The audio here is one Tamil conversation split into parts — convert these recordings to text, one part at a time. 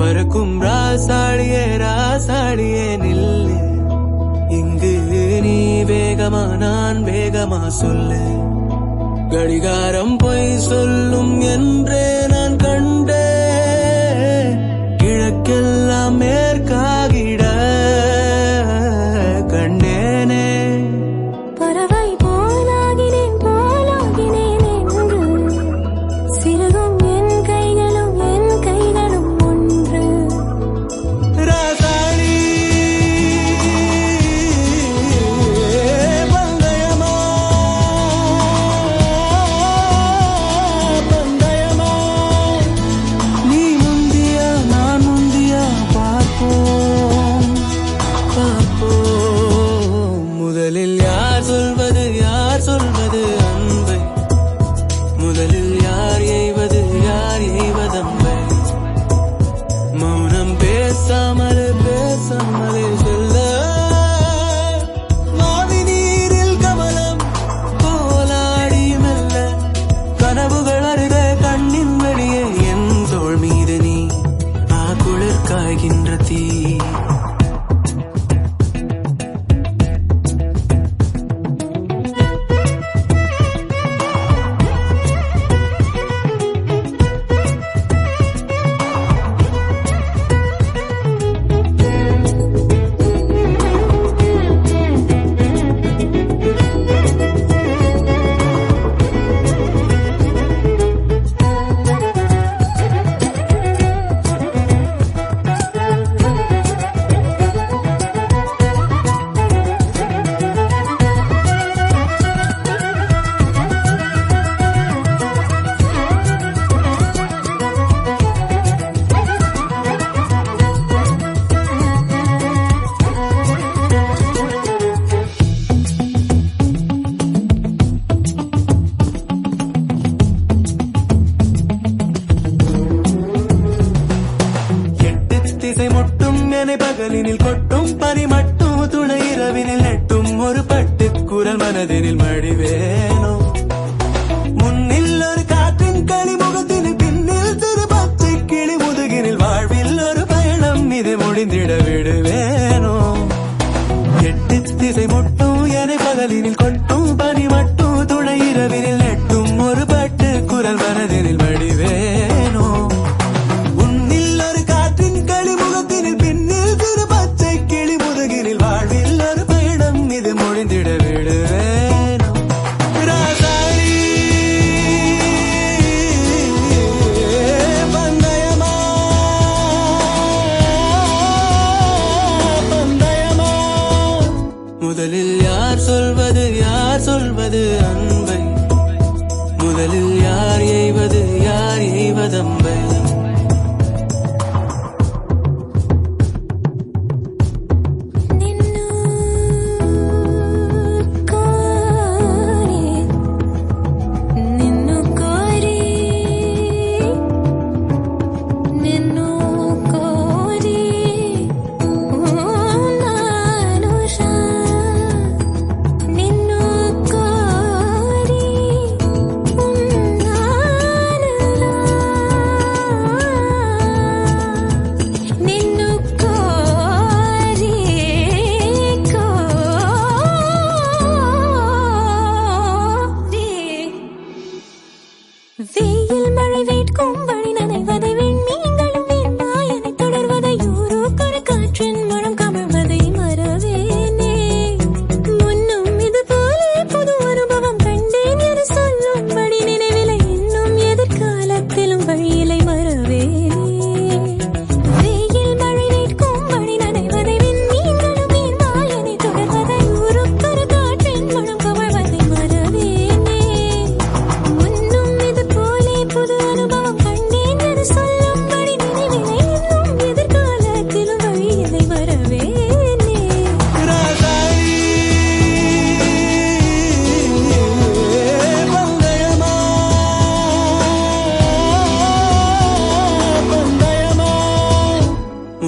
பறக்கும் ராசாடியே ராசாடியே நில்லு இங்கு நீ வேகமா நான் வேகமா சொல்லு கடிகாரம் பொய் சொல்லும் என்றே நான் கண் பகலினில் கொட்டும் பனிமட்டும் துணை இரவினில் நெட்டும் ஒரு பட்டு குரல் மனதினில் மழை முதலில் யார் எய்வது யார் எய்வதம்?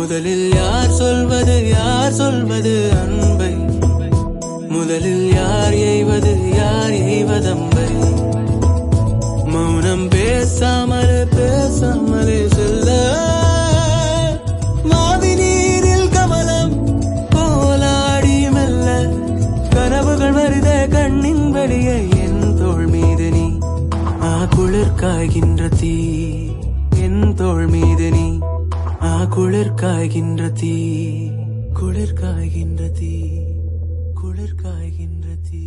முதலில் யார் சொல்வது யார் சொல்வது அன்பை? முதலில் யார் எய்வது யார் எய்வதம்பை? மௌனம் பேசாமலே பேசாமலே செல்ல. மாவி நீரில் கமலம் போலாடி மெல்ல. கனவுகள் வருத கண்ணின் வழியை என் தோல் மீது நீ. ஆ குளிர்காய்கின்ற தீ என் தோல் மீது நீ. ஆ குளிர் காய்கின்ற தீ குளிர் காய்கின்ற தீ குளிர் காய்கின்ற தீ